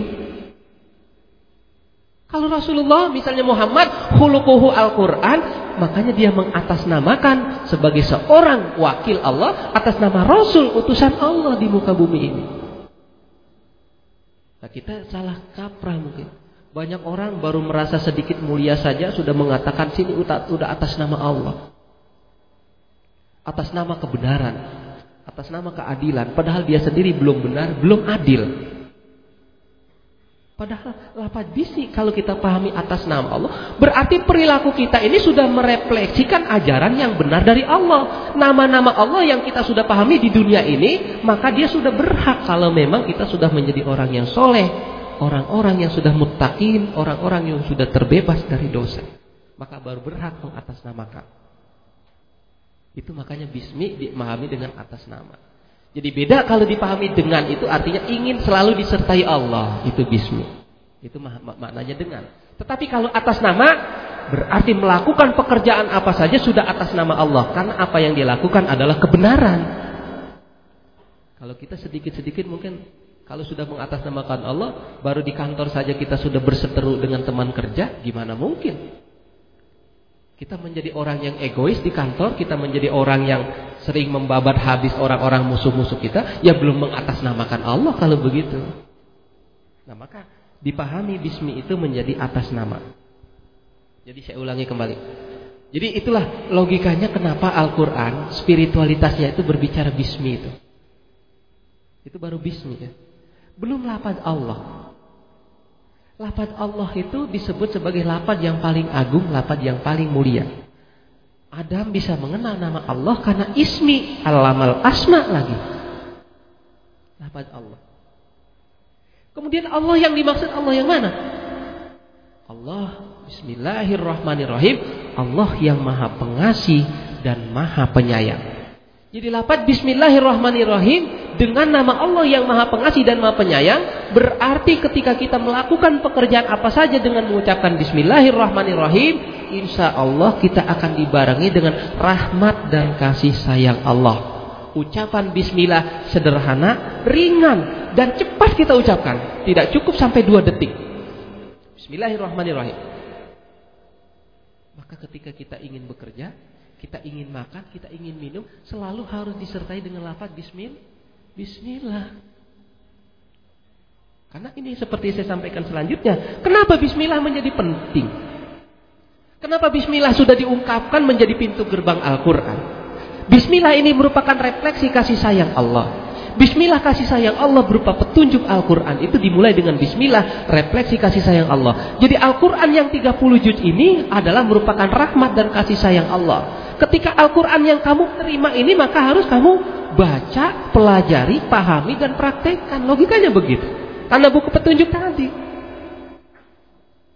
Kalau Rasulullah misalnya Muhammad khuluquhu Al-Qur'an, makanya dia mengatasnamakan sebagai seorang wakil Allah atas nama Rasul utusan Allah di muka bumi ini. Nah, kita salah kaprah mungkin. Banyak orang baru merasa sedikit mulia saja sudah mengatakan sini udah atas nama Allah. Atas nama kebenaran, atas nama keadilan, padahal dia sendiri belum benar, belum adil. Padahal lapat bisi kalau kita pahami atas nama Allah Berarti perilaku kita ini sudah merefleksikan ajaran yang benar dari Allah. Nama-nama Allah yang kita sudah pahami di dunia ini Maka dia sudah berhak kalau memang kita sudah menjadi orang yang soleh Orang-orang yang sudah mutakin Orang-orang yang sudah terbebas dari dosa. Maka baru berhak mengatasnamakan Itu makanya bismi dimahami dengan atas nama jadi beda kalau dipahami dengan itu artinya ingin selalu disertai Allah. Itu bismi. Itu mak maknanya dengan. Tetapi kalau atas nama berarti melakukan pekerjaan apa saja sudah atas nama Allah. Karena apa yang dia lakukan adalah kebenaran. Kalau kita sedikit-sedikit mungkin kalau sudah mengatasnamakan Allah, baru di kantor saja kita sudah berseteru dengan teman kerja, gimana mungkin? Kita menjadi orang yang egois di kantor, kita menjadi orang yang sering membabat habis orang-orang musuh-musuh kita, ya belum mengatasnamakan Allah kalau begitu. Nah maka dipahami bismi itu menjadi atas nama. Jadi saya ulangi kembali. Jadi itulah logikanya kenapa Al-Quran spiritualitasnya itu berbicara bismi itu. Itu baru bismi ya. Belum lapad Allah. Lafaz Allah itu disebut sebagai lafaz yang paling agung, lafaz yang paling mulia. Adam bisa mengenal nama Allah karena ismi alamal asma lagi. Lafaz Allah. Kemudian Allah yang dimaksud Allah yang mana? Allah Bismillahirrahmanirrahim Allah yang maha pengasih dan maha penyayang jadi lafaz Bismillahirrahmanirrahim dengan nama Allah yang Maha Pengasih dan Maha Penyayang berarti ketika kita melakukan pekerjaan apa saja dengan mengucapkan Bismillahirrahmanirrahim, insya Allah kita akan dibarengi dengan rahmat dan kasih sayang Allah. Ucapan Bismillah sederhana, ringan dan cepat kita ucapkan, tidak cukup sampai dua detik. Bismillahirrahmanirrahim. Maka ketika kita ingin bekerja, kita ingin makan, kita ingin minum, selalu harus disertai dengan lafaz bismillah. Bismillah. Karena ini seperti saya sampaikan selanjutnya, kenapa bismillah menjadi penting? Kenapa bismillah sudah diungkapkan menjadi pintu gerbang Al-Qur'an? Bismillah ini merupakan refleksi kasih sayang Allah. Bismillah kasih sayang Allah berupa petunjuk Al-Quran. Itu dimulai dengan Bismillah, refleksi kasih sayang Allah. Jadi Al-Quran yang 30 juz ini adalah merupakan rahmat dan kasih sayang Allah. Ketika Al-Quran yang kamu terima ini, maka harus kamu baca, pelajari, pahami, dan praktekkan. Logikanya begitu. Karena buku petunjuk tadi.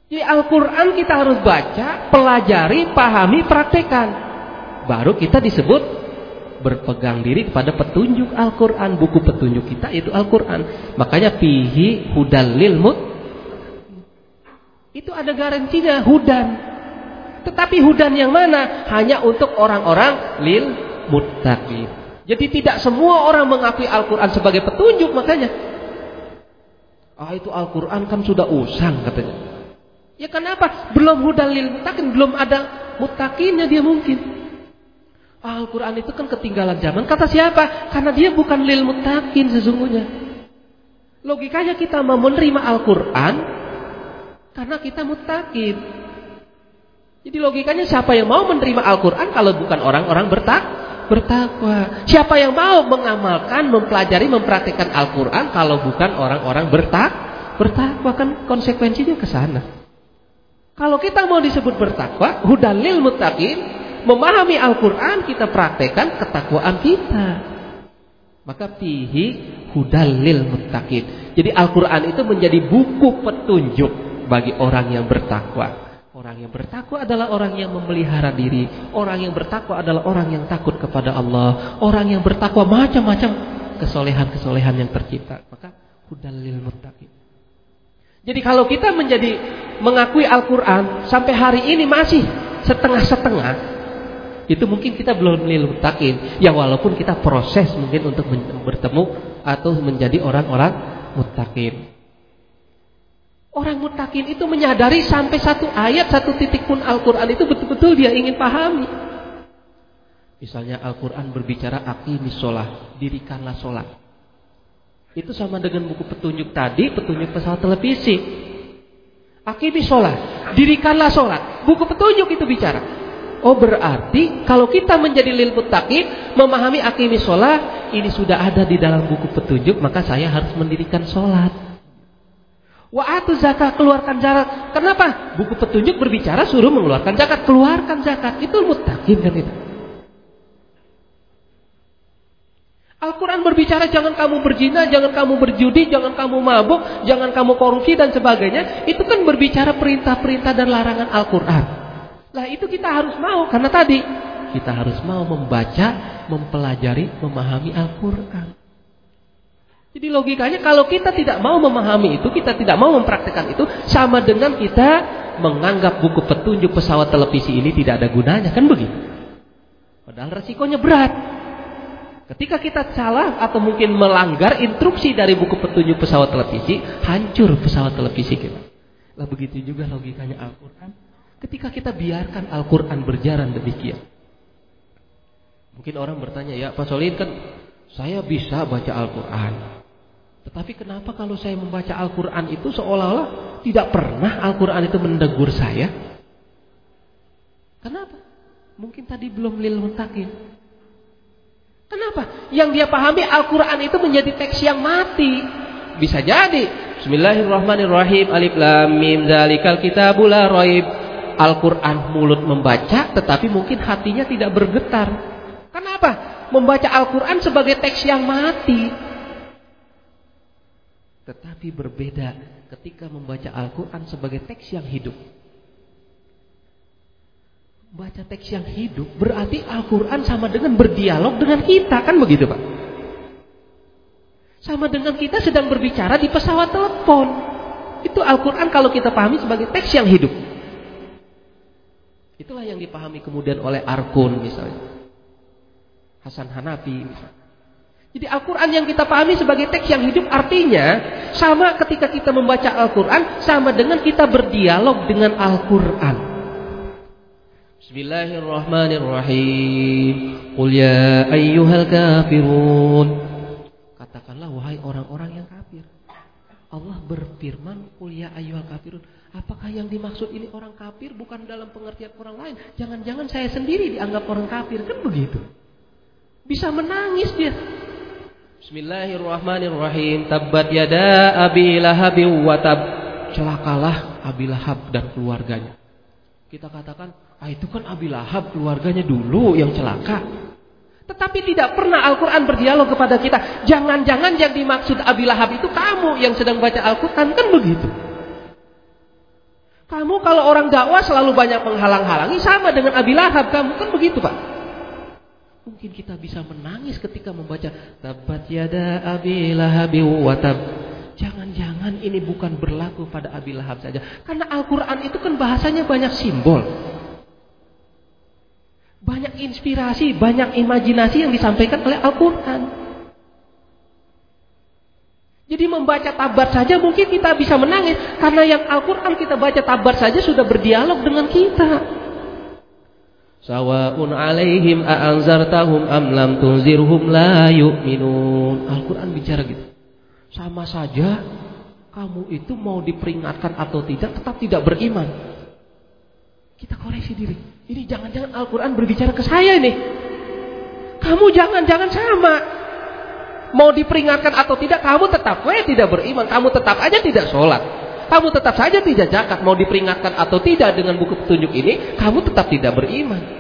Jadi Al-Quran kita harus baca, pelajari, pahami, praktekkan. Baru kita disebut berpegang diri kepada petunjuk Al-Quran. Buku petunjuk kita itu Al-Quran. Makanya pihi hudal lil mut. Itu ada garansinya hudan. Tetapi hudan yang mana? Hanya untuk orang-orang lil muttaqin. Jadi tidak semua orang mengakui Al-Quran sebagai petunjuk makanya. Ah itu Al-Quran kan sudah usang katanya. Ya kenapa? Belum hudan lil muttaqin, belum ada muttaqinnya dia mungkin. Al-Quran itu kan ketinggalan zaman. Kata siapa? Karena dia bukan lil mutakin sesungguhnya. Logikanya kita mau menerima Al-Quran karena kita mutakin. Jadi logikanya siapa yang mau menerima Al-Quran kalau bukan orang-orang bertak bertakwa? Siapa yang mau mengamalkan, mempelajari, mempraktikkan Al-Quran kalau bukan orang-orang bertak bertakwa? Kan konsekuensinya ke sana. Kalau kita mau disebut bertakwa, hudalil mutakin, memahami Al-Quran kita praktekkan ketakwaan kita. Maka fihi hudalil muttaqin. Jadi Al-Quran itu menjadi buku petunjuk bagi orang yang bertakwa. Bertakwa adalah orang yang memelihara diri. Orang yang bertakwa adalah orang yang takut kepada Allah. Orang yang bertakwa macam-macam kesolehan-kesolehan yang tercipta. Maka hudalil muttaqin. Jadi kalau kita menjadi mengakui Al-Quran sampai hari ini masih setengah-setengah itu mungkin kita belum lil mutakin. Ya walaupun kita proses mungkin untuk bertemu atau menjadi orang-orang mutakin. Orang mutakin itu menyadari sampai satu ayat, satu titik pun Al-Quran itu betul-betul dia ingin pahami. Misalnya Al-Quran berbicara akimis sholat, dirikanlah sholat. Itu sama dengan buku petunjuk tadi, petunjuk pesawat televisi. Akimis sholat, dirikanlah sholat. Buku petunjuk itu bicara. Oh berarti kalau kita menjadi lil muttaqin, memahami akimi sholat, ini sudah ada di dalam buku petunjuk, maka saya harus mendirikan sholat. Wa atu zakat, keluarkan zakat. Kenapa? Buku petunjuk berbicara suruh mengeluarkan zakat, keluarkan zakat. Itu muttaqin kan itu. Al-Quran berbicara jangan kamu berzina, jangan kamu berjudi, jangan kamu mabuk, jangan kamu korupsi dan sebagainya. Itu kan berbicara perintah-perintah dan larangan Al-Quran. Lah itu kita harus mau karena tadi kita harus mau membaca, mempelajari, memahami Al-Qur'an. Jadi logikanya kalau kita tidak mau memahami itu, kita tidak mau mempraktekkan itu, sama dengan kita menganggap buku petunjuk pesawat televisi ini tidak ada gunanya, kan begitu? Padahal resikonya berat. Ketika kita salah atau mungkin melanggar instruksi dari buku petunjuk pesawat televisi, hancur pesawat televisi kita. Lah begitu juga logikanya Al-Qur'an. Ketika kita biarkan Al-Quran berjalan demikian. Mungkin orang bertanya, ya Pak Solin kan saya bisa baca Al-Quran. Tetapi kenapa kalau saya membaca Al-Quran itu seolah-olah tidak pernah Al-Quran itu mendegur saya? Kenapa? Mungkin tadi belum lil mutakin. Kenapa? Yang dia pahami Al-Quran itu menjadi teks yang mati. Bisa jadi. Bismillahirrahmanirrahim. Alif lam mim zalikal kitabul la raib Al-Quran mulut membaca tetapi mungkin hatinya tidak bergetar. Kenapa? Membaca Al-Quran sebagai teks yang mati. Tetapi berbeda ketika membaca Al-Quran sebagai teks yang hidup. Baca teks yang hidup berarti Al-Quran sama dengan berdialog dengan kita. Kan begitu Pak? Sama dengan kita sedang berbicara di pesawat telepon. Itu Al-Quran kalau kita pahami sebagai teks yang hidup. Itulah yang dipahami kemudian oleh Arkun misalnya. Hasan Hanafi. Jadi Al-Quran yang kita pahami sebagai teks yang hidup artinya sama ketika kita membaca Al-Quran sama dengan kita berdialog dengan Al-Quran. Bismillahirrahmanirrahim. Qul ya ayyuhal kafirun. Katakanlah wahai orang-orang yang kafir. Allah berfirman, "Qul ya ayyuhal kafirun." Apakah yang dimaksud ini orang kafir bukan dalam pengertian orang lain? Jangan-jangan saya sendiri dianggap orang kafir, kan begitu? Bisa menangis dia. Bismillahirrahmanirrahim. Tabbat yada Abi Lahab wa tab. Celakalah Abi Lahab dan keluarganya. Kita katakan, Ah itu kan Abi Lahab keluarganya dulu yang celaka. Tetapi tidak pernah Al-Quran berdialog kepada kita. Jangan-jangan yang dimaksud Abi Lahab itu kamu yang sedang baca Al-Quran. Kan begitu. Kamu kalau orang dakwah selalu banyak menghalang-halangi. Sama dengan Abi Lahab. Kamu kan begitu Pak. Mungkin kita bisa menangis ketika membaca. Tabat yada Abi Lahab watab. Jangan-jangan ini bukan berlaku pada Abi Lahab saja. Karena Al-Quran itu kan bahasanya banyak simbol. Banyak inspirasi, banyak imajinasi yang disampaikan oleh Al-Quran. Jadi membaca tabat saja mungkin kita bisa menangis. Karena yang Al-Quran kita baca tabat saja sudah berdialog dengan kita. Sawa'un alaihim a'anzartahum am lam tunzirhum la yu'minun. Al-Quran bicara gitu. Sama saja kamu itu mau diperingatkan atau tidak tetap tidak beriman. Kita koreksi diri. Ini jangan-jangan Al-Quran berbicara ke saya nih. Kamu jangan-jangan sama. Mau diperingatkan atau tidak, kamu tetap we tidak beriman. Kamu tetap aja tidak sholat. Kamu tetap saja tidak zakat. Mau diperingatkan atau tidak dengan buku petunjuk ini, kamu tetap tidak beriman.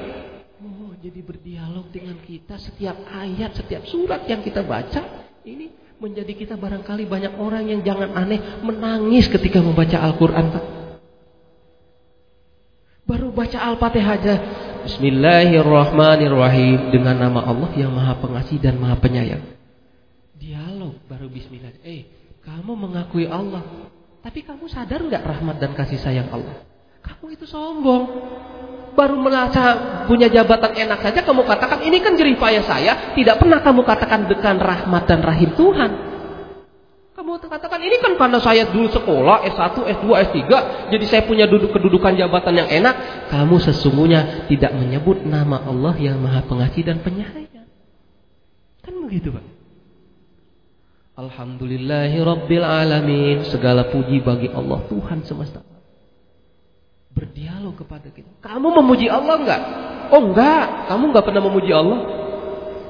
Berdialog dengan kita setiap ayat, setiap surat yang kita baca. Ini menjadi kita barangkali banyak orang yang jangan aneh menangis ketika membaca Al-Quran. Baru baca Al-Fatihah aja. Bismillahirrahmanirrahim. Dengan nama Allah yang maha pengasih dan maha penyayang. Dialog baru bismillah. Eh, kamu mengakui Allah. Tapi kamu sadar nggak rahmat dan kasih sayang Allah? Kamu itu sombong. Baru merasa punya jabatan enak saja kamu katakan ini kan jerih payah saya. Tidak pernah kamu katakan dengan rahmat dan rahim Tuhan. Kamu katakan ini kan karena saya dulu sekolah S1, S2, S3, jadi saya punya duduk kedudukan jabatan yang enak. Kamu sesungguhnya tidak menyebut nama Allah yang Maha Pengasih dan Penyayang. Kan begitu, Pak? Alhamdulillahi Alamin. Segala puji bagi Allah Tuhan semesta. Berdialog kepada kita. Kamu memuji Allah enggak? Oh enggak, kamu enggak pernah memuji Allah.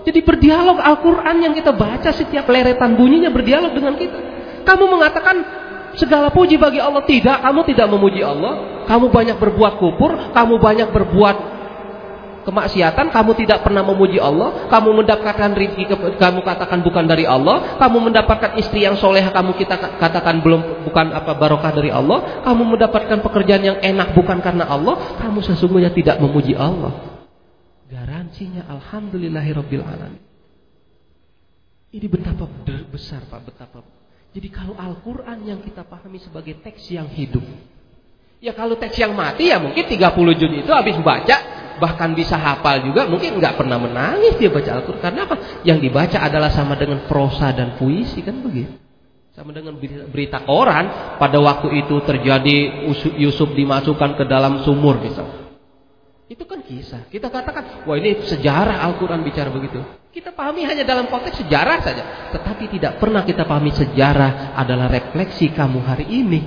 Jadi berdialog Al-Quran yang kita baca setiap leretan bunyinya berdialog dengan kita. Kamu mengatakan segala puji bagi Allah. Tidak, kamu tidak memuji Allah. Kamu banyak berbuat kupur. Kamu banyak berbuat kemaksiatan. Kamu tidak pernah memuji Allah. Kamu mendapatkan rezeki kamu katakan bukan dari Allah. Kamu mendapatkan istri yang soleh kamu kita katakan belum bukan apa barokah dari Allah. Kamu mendapatkan pekerjaan yang enak bukan karena Allah. Kamu sesungguhnya tidak memuji Allah. Garansinya alhamdulillahirabbil alamin. Ini betapa besar Pak, betapa. Jadi kalau Al-Qur'an yang kita pahami sebagai teks yang hidup. Ya kalau teks yang mati ya mungkin 30 juz itu habis baca bahkan bisa hafal juga mungkin nggak pernah menangis dia baca Al-Qur'an. Karena apa? Yang dibaca adalah sama dengan prosa dan puisi kan begitu. Sama dengan berita koran pada waktu itu terjadi Yusuf dimasukkan ke dalam sumur misalnya. Itu kan kisah. Kita katakan, wah ini sejarah Al-Quran bicara begitu. Kita pahami hanya dalam konteks sejarah saja. Tetapi tidak pernah kita pahami sejarah adalah refleksi kamu hari ini.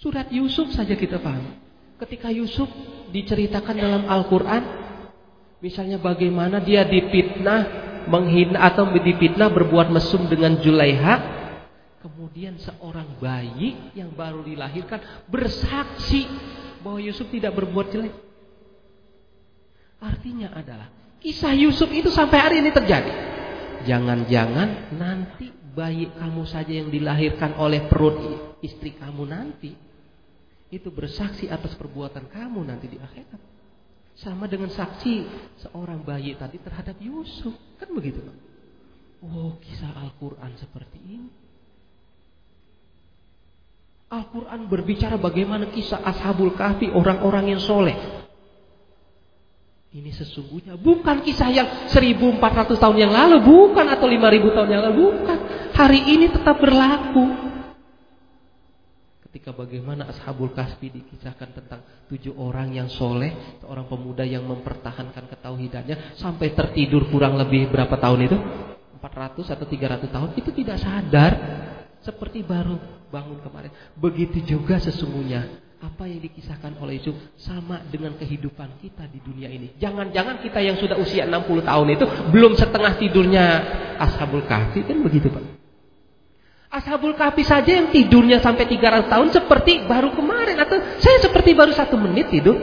Surat Yusuf saja kita paham. Ketika Yusuf diceritakan dalam Al-Quran, misalnya bagaimana dia dipitnah, menghina atau dipitnah berbuat mesum dengan Julaiha, kemudian seorang bayi yang baru dilahirkan bersaksi bahwa Yusuf tidak berbuat jelek. Artinya adalah kisah Yusuf itu sampai hari ini terjadi. Jangan-jangan nanti bayi kamu saja yang dilahirkan oleh perut istri kamu nanti itu bersaksi atas perbuatan kamu nanti di akhirat. Sama dengan saksi seorang bayi tadi terhadap Yusuf. Kan begitu? Oh, kisah Al-Qur'an seperti ini. Al-Quran berbicara bagaimana kisah Ashabul Kahfi, orang-orang yang soleh. Ini sesungguhnya bukan kisah yang 1400 tahun yang lalu, bukan atau 5000 tahun yang lalu, bukan. Hari ini tetap berlaku. Ketika bagaimana Ashabul Kahfi dikisahkan tentang tujuh orang yang soleh, seorang pemuda yang mempertahankan ketauhidannya sampai tertidur kurang lebih berapa tahun itu? 400 atau 300 tahun itu tidak sadar seperti baru bangun kemarin. Begitu juga sesungguhnya apa yang dikisahkan oleh Yusuf sama dengan kehidupan kita di dunia ini. Jangan-jangan kita yang sudah usia 60 tahun itu belum setengah tidurnya Ashabul Kahfi kan begitu Pak. Ashabul Kahfi saja yang tidurnya sampai 300 tahun seperti baru kemarin atau saya seperti baru satu menit tidur.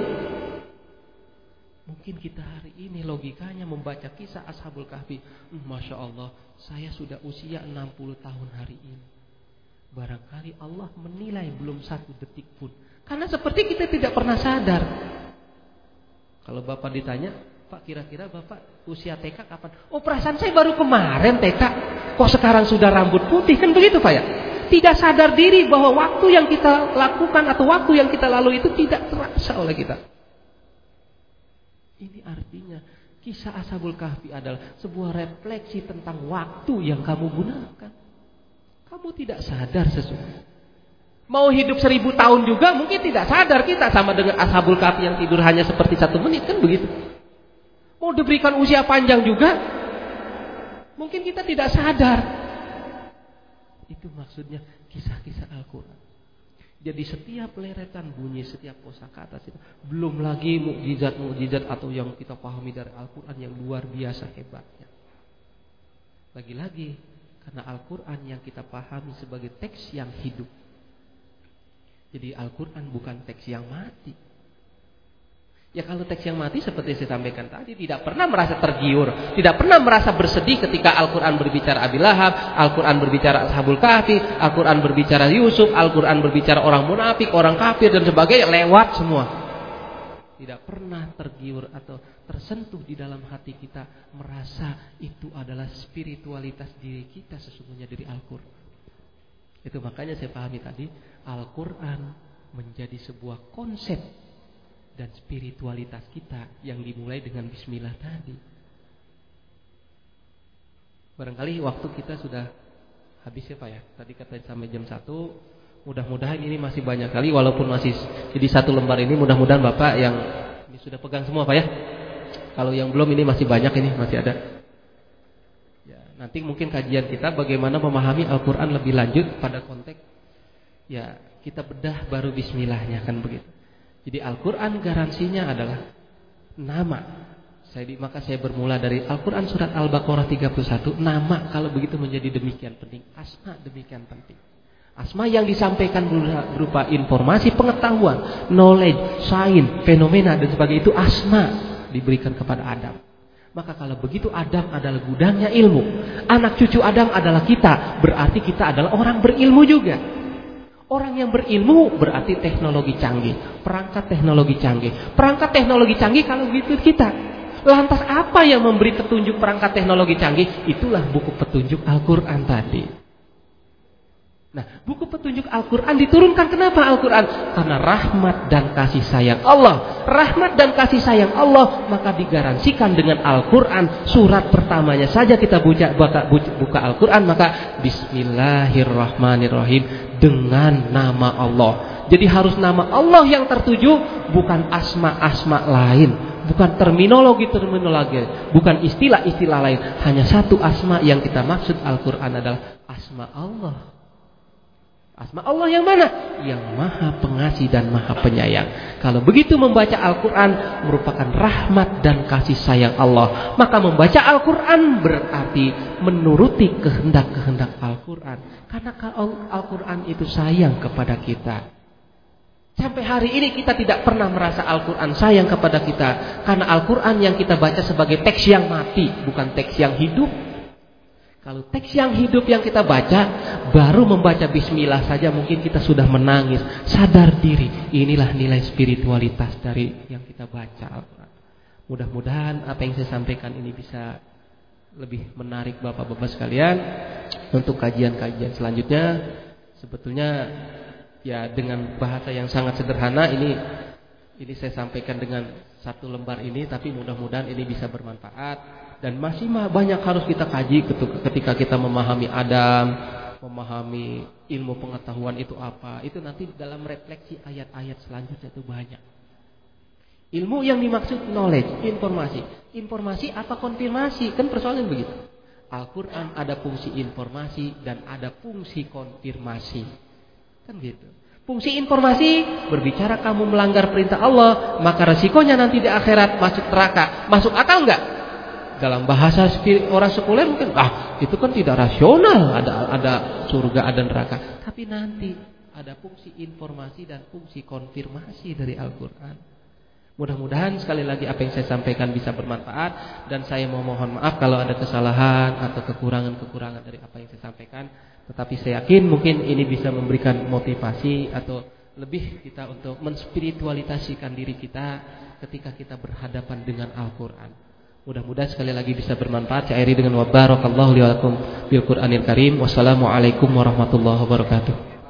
Mungkin kita hari ini logikanya membaca kisah Ashabul Kahfi. Hmm, Masya Allah, saya sudah usia 60 tahun hari ini. Barangkali Allah menilai belum satu detik pun karena seperti kita tidak pernah sadar. Kalau Bapak ditanya, Pak kira-kira Bapak usia TK kapan? Oh perasaan saya baru kemarin TK. Kok sekarang sudah rambut putih? Kan begitu Pak ya? Tidak sadar diri bahwa waktu yang kita lakukan atau waktu yang kita lalui itu tidak terasa oleh kita. Ini artinya kisah Ashabul Kahfi adalah sebuah refleksi tentang waktu yang kamu gunakan. Kamu tidak sadar sesungguhnya. Mau hidup seribu tahun juga mungkin tidak sadar kita sama dengan ashabul kahfi yang tidur hanya seperti satu menit kan begitu. Mau diberikan usia panjang juga mungkin kita tidak sadar. Itu maksudnya kisah-kisah Al-Quran. Jadi setiap leretan bunyi, setiap kosakata itu belum lagi mukjizat-mukjizat atau yang kita pahami dari Al-Quran yang luar biasa hebatnya. Lagi-lagi karena Al-Quran yang kita pahami sebagai teks yang hidup jadi Al-Quran bukan teks yang mati. Ya kalau teks yang mati seperti saya sampaikan tadi tidak pernah merasa tergiur, tidak pernah merasa bersedih ketika Al-Quran berbicara Abi Lahab, Al-Quran berbicara Ashabul Kahfi, Al-Quran berbicara Yusuf, Al-Quran berbicara orang munafik, orang kafir dan sebagainya lewat semua. Tidak pernah tergiur atau tersentuh di dalam hati kita merasa itu adalah spiritualitas diri kita sesungguhnya dari Al-Quran. Itu makanya saya pahami tadi Al-Quran menjadi sebuah konsep dan spiritualitas kita yang dimulai dengan bismillah tadi. Barangkali waktu kita sudah habis ya Pak ya. Tadi kata sampai jam 1. Mudah-mudahan ini masih banyak kali walaupun masih jadi satu lembar ini mudah-mudahan Bapak yang ini sudah pegang semua Pak ya. Kalau yang belum ini masih banyak ini masih ada. Ya, nanti mungkin kajian kita bagaimana memahami Al-Qur'an lebih lanjut pada konteks ya kita bedah baru bismillahnya kan begitu. Jadi Al-Qur'an garansinya adalah nama. Saya maka saya bermula dari Al-Qur'an surat Al-Baqarah 31, nama kalau begitu menjadi demikian penting, asma demikian penting. Asma yang disampaikan berupa informasi, pengetahuan, knowledge, sains, fenomena dan sebagainya itu asma diberikan kepada Adam. Maka kalau begitu Adam adalah gudangnya ilmu. Anak cucu Adam adalah kita. Berarti kita adalah orang berilmu juga. Orang yang berilmu berarti teknologi canggih, perangkat teknologi canggih. Perangkat teknologi canggih kalau gitu kita. Lantas apa yang memberi petunjuk perangkat teknologi canggih? Itulah buku petunjuk Al-Qur'an tadi. Nah, buku petunjuk Al-Quran diturunkan kenapa Al-Quran? Karena rahmat dan kasih sayang Allah. Rahmat dan kasih sayang Allah maka digaransikan dengan Al-Quran. Surat pertamanya saja kita buka, buka, buka Al-Quran maka Bismillahirrahmanirrahim dengan nama Allah. Jadi harus nama Allah yang tertuju bukan asma-asma lain. Bukan terminologi-terminologi, bukan istilah-istilah lain. Hanya satu asma yang kita maksud Al-Quran adalah asma Allah. Asma Allah yang mana? Yang maha pengasih dan maha penyayang. Kalau begitu membaca Al-Quran merupakan rahmat dan kasih sayang Allah. Maka membaca Al-Quran berarti menuruti kehendak-kehendak Al-Quran. Karena Al-Quran itu sayang kepada kita. Sampai hari ini kita tidak pernah merasa Al-Quran sayang kepada kita. Karena Al-Quran yang kita baca sebagai teks yang mati. Bukan teks yang hidup. Kalau teks yang hidup yang kita baca, baru membaca bismillah saja mungkin kita sudah menangis. Sadar diri, inilah nilai spiritualitas dari yang kita baca. Mudah-mudahan apa yang saya sampaikan ini bisa lebih menarik Bapak-bapak sekalian untuk kajian-kajian selanjutnya. Sebetulnya ya dengan bahasa yang sangat sederhana ini ini saya sampaikan dengan satu lembar ini tapi mudah-mudahan ini bisa bermanfaat dan masih banyak harus kita kaji ketika kita memahami Adam, memahami ilmu pengetahuan itu apa. Itu nanti dalam refleksi ayat-ayat selanjutnya itu banyak. Ilmu yang dimaksud knowledge, informasi. Informasi apa konfirmasi? Kan persoalan begitu. Al-Quran ada fungsi informasi dan ada fungsi konfirmasi. Kan gitu. Fungsi informasi berbicara kamu melanggar perintah Allah, maka resikonya nanti di akhirat masuk neraka. Masuk akal enggak? Dalam bahasa orang sekuler mungkin ah itu kan tidak rasional ada ada surga ada neraka. Tapi nanti ada fungsi informasi dan fungsi konfirmasi dari Al-Qur'an. Mudah-mudahan sekali lagi apa yang saya sampaikan bisa bermanfaat dan saya mau mohon maaf kalau ada kesalahan atau kekurangan-kekurangan dari apa yang saya sampaikan. Tetapi saya yakin mungkin ini bisa memberikan motivasi atau lebih kita untuk menspiritualisasikan diri kita ketika kita berhadapan dengan Al-Qur'an. Mudah-mudahan sekali lagi bisa bermanfaat. Saya akhiri dengan wa barakallahu li wa lakum bil Qur'anil Karim. Wassalamualaikum warahmatullahi wabarakatuh.